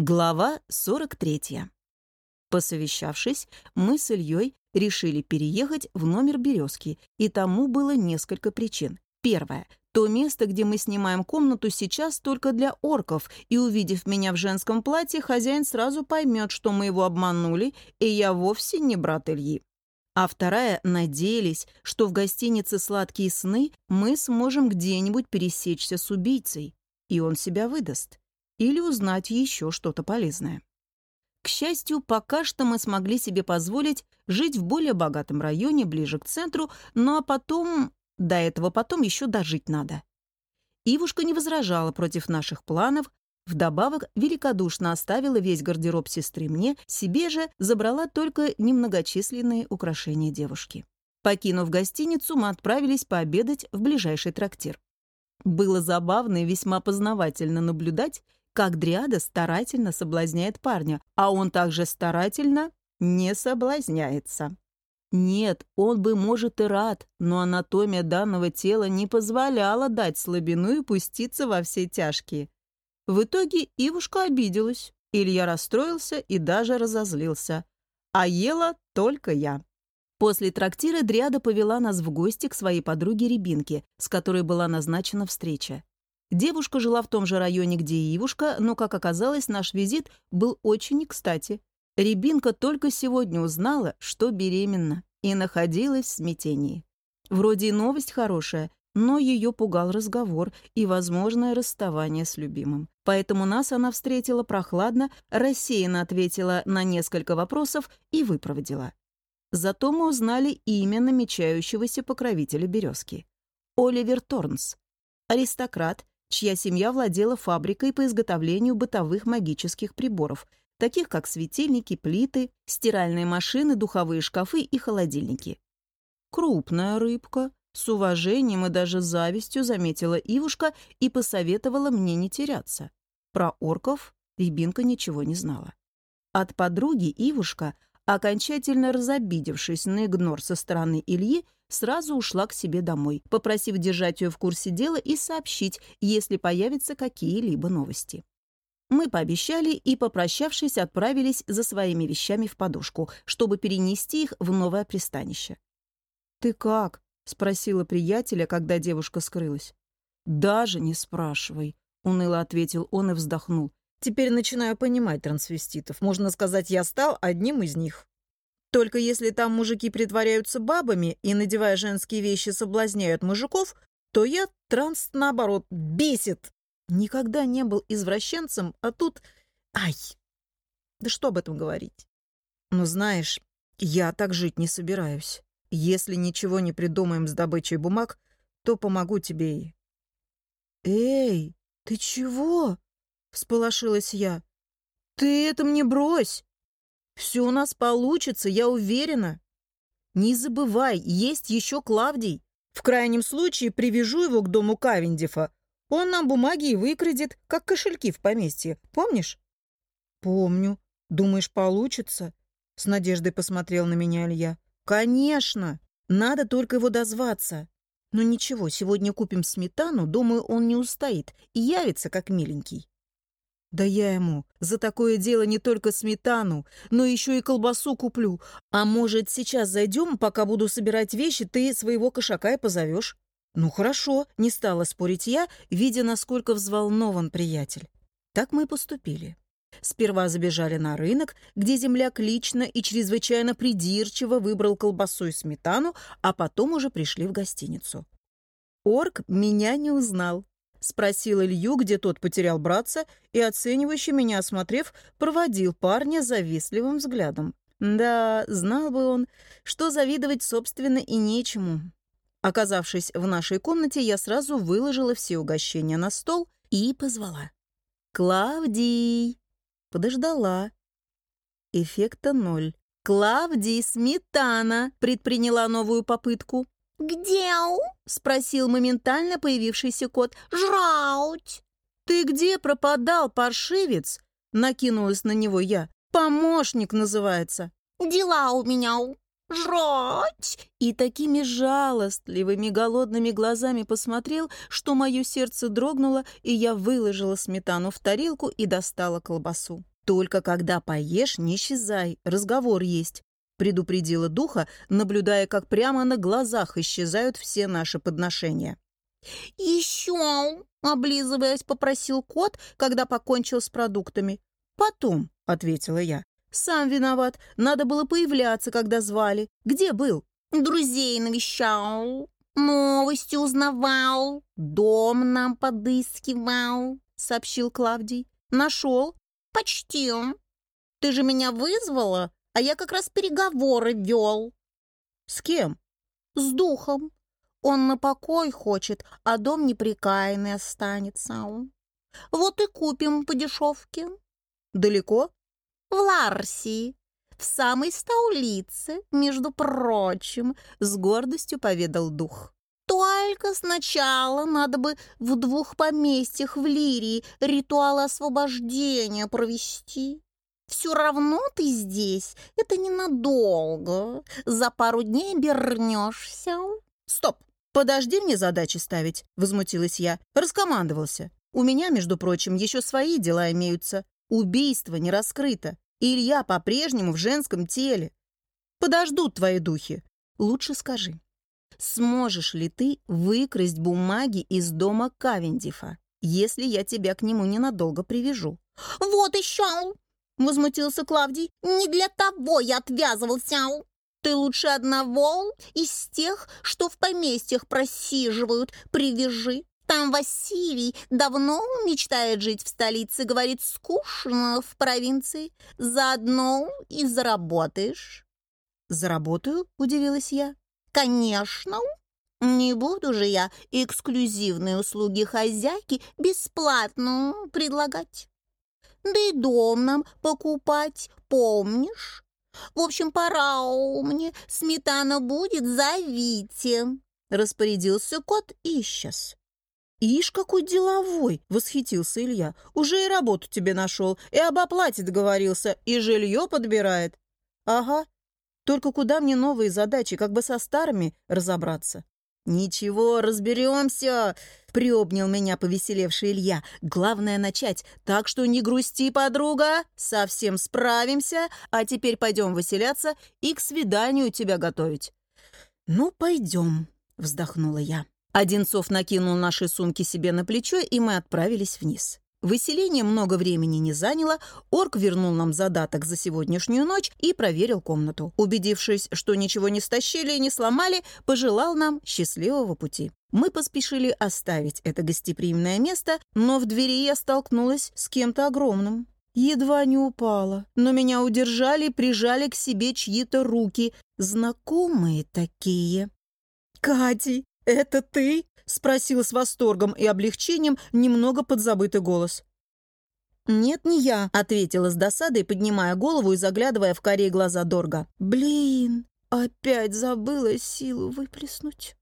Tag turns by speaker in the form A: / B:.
A: Глава 43. Посовещавшись, мы с Ильей решили переехать в номер «Березки», и тому было несколько причин. Первое. То место, где мы снимаем комнату, сейчас только для орков, и, увидев меня в женском платье, хозяин сразу поймет, что мы его обманули, и я вовсе не брат Ильи. А вторая, надеялись, что в гостинице «Сладкие сны» мы сможем где-нибудь пересечься с убийцей, и он себя выдаст или узнать еще что-то полезное. К счастью, пока что мы смогли себе позволить жить в более богатом районе, ближе к центру, ну а потом... До этого потом еще дожить надо. Ивушка не возражала против наших планов, вдобавок великодушно оставила весь гардероб сестры мне, себе же забрала только немногочисленные украшения девушки. Покинув гостиницу, мы отправились пообедать в ближайший трактир. Было забавно и весьма познавательно наблюдать, как Дриада старательно соблазняет парня, а он также старательно не соблазняется. Нет, он бы, может, и рад, но анатомия данного тела не позволяла дать слабину и пуститься во все тяжкие. В итоге Ивушка обиделась, Илья расстроился и даже разозлился. А ела только я. После трактира Дриада повела нас в гости к своей подруге Рябинке, с которой была назначена встреча. Девушка жила в том же районе, где и Ивушка, но, как оказалось, наш визит был очень кстати. Рябинка только сегодня узнала, что беременна, и находилась в смятении. Вроде и новость хорошая, но ее пугал разговор и возможное расставание с любимым. Поэтому нас она встретила прохладно, рассеянно ответила на несколько вопросов и выпроводила. Зато мы узнали имя намечающегося покровителя «Березки». Оливер Торнс. Аристократ, чья семья владела фабрикой по изготовлению бытовых магических приборов, таких как светильники, плиты, стиральные машины, духовые шкафы и холодильники. Крупная рыбка, с уважением и даже завистью заметила Ивушка и посоветовала мне не теряться. Про орков Рябинка ничего не знала. От подруги Ивушка, окончательно разобидевшись на игнор со стороны Ильи, сразу ушла к себе домой, попросив держать ее в курсе дела и сообщить, если появятся какие-либо новости. Мы пообещали и, попрощавшись, отправились за своими вещами в подушку, чтобы перенести их в новое пристанище. «Ты как?» — спросила приятеля, когда девушка скрылась. «Даже не спрашивай», — уныло ответил он и вздохнул. «Теперь начинаю понимать трансвеститов. Можно сказать, я стал одним из них». Только если там мужики притворяются бабами и, надевая женские вещи, соблазняют мужиков, то я транс, наоборот, бесит. Никогда не был извращенцем, а тут... Ай! Да что об этом говорить? Ну, знаешь, я так жить не собираюсь. Если ничего не придумаем с добычей бумаг, то помогу тебе и... «Эй, ты чего?» — всполошилась я. «Ты это мне брось! Все у нас получится, я уверена. Не забывай, есть еще Клавдий. В крайнем случае привяжу его к дому Кавендифа. Он нам бумаги и выкрадет, как кошельки в поместье. Помнишь? Помню. Думаешь, получится? С надеждой посмотрел на меня Илья. Конечно. Надо только его дозваться. Но ничего, сегодня купим сметану, думаю, он не устоит и явится как миленький. Да я ему за такое дело не только сметану, но еще и колбасу куплю. А может, сейчас зайдем, пока буду собирать вещи, ты своего кошака и позовешь? Ну хорошо, не стала спорить я, видя, насколько взволнован приятель. Так мы и поступили. Сперва забежали на рынок, где земляк лично и чрезвычайно придирчиво выбрал колбасу и сметану, а потом уже пришли в гостиницу. Орк меня не узнал. Спросил Илью, где тот потерял братца, и, оценивающий меня осмотрев, проводил парня завистливым взглядом. Да, знал бы он, что завидовать, собственно, и нечему. Оказавшись в нашей комнате, я сразу выложила все угощения на стол и позвала. «Клавдий!» Подождала. Эффекта ноль. «Клавдий, сметана!» предприняла новую попытку.
B: «Где?» — спросил моментально появившийся кот. «Жрауть!»
A: «Ты где пропадал, паршивец?» — накинулась на него я. «Помощник называется».
B: «Дела у меня!» жрать!»
A: И такими жалостливыми голодными глазами посмотрел, что мое сердце дрогнуло, и я выложила сметану в тарелку и достала колбасу. «Только когда поешь, не исчезай, разговор есть», предупредила духа, наблюдая, как прямо на глазах исчезают все наши подношения.
B: «Еще!» — облизываясь, попросил кот, когда покончил с продуктами.
A: «Потом», — ответила я. «Сам виноват. Надо было появляться, когда звали. Где был?»
B: «Друзей навещал, новости узнавал, дом нам подыскивал», — сообщил Клавдий.
A: «Нашел?»
B: «Почти. Ты же меня вызвала, а я как раз переговоры вел».
A: «С кем?»
B: «С духом. Он на покой хочет, а дом неприкаянный останется. Вот и купим по дешевке».
A: «Далеко?»
B: в Ларсии, в самой столице, между прочим», — с гордостью поведал дух. «Только сначала надо бы в двух поместьях в Лирии ритуал освобождения провести. Все равно ты здесь, это ненадолго. За пару дней вернешься».
A: «Стоп! Подожди мне задачи ставить», — возмутилась я. Раскомандовался. У меня, между прочим, еще свои дела имеются. Убийство не раскрыто. Илья по-прежнему в женском теле. Подождут твои духи. Лучше скажи, сможешь ли ты выкрасть бумаги из дома Кавендифа, если я тебя к нему ненадолго привяжу?
B: «Вот еще!» — возмутился Клавдий. «Не для того я отвязывался. Ты лучше одного из тех, что в поместьях просиживают, привяжи. Там Василий давно мечтает жить в столице, говорит, скучно в провинции. Заодно и заработаешь».
A: «Заработаю?» — удивилась я.
B: «Конечно. Не буду же я эксклюзивные услуги хозяйки бесплатно предлагать. Да и дом нам покупать, помнишь? В общем, пора мне, сметана будет, зовите». Распорядился кот и исчез.
A: «Ишь, какой деловой!» — восхитился Илья. «Уже и работу тебе нашел, и об оплате договорился, и жилье подбирает». «Ага. Только куда мне новые задачи, как бы со старыми разобраться?» «Ничего, разберемся!» — приобнял меня повеселевший Илья. «Главное начать, так что не грусти, подруга, совсем справимся, а теперь пойдем выселяться и к свиданию тебя готовить». «Ну, пойдем», — вздохнула я. Одинцов накинул наши сумки себе на плечо, и мы отправились вниз. Выселение много времени не заняло, орк вернул нам задаток за сегодняшнюю ночь и проверил комнату. Убедившись, что ничего не стащили и не сломали, пожелал нам счастливого пути. Мы поспешили оставить это гостеприимное место, но в двери я столкнулась с кем-то огромным. Едва не упала, но меня удержали прижали к себе чьи-то руки, знакомые такие. «Кати, «Это ты?» — спросил с восторгом и облегчением немного подзабытый голос. «Нет, не я», — ответила с досадой, поднимая голову и заглядывая в карие глаза Дорга. «Блин, опять забыла силу выплеснуть».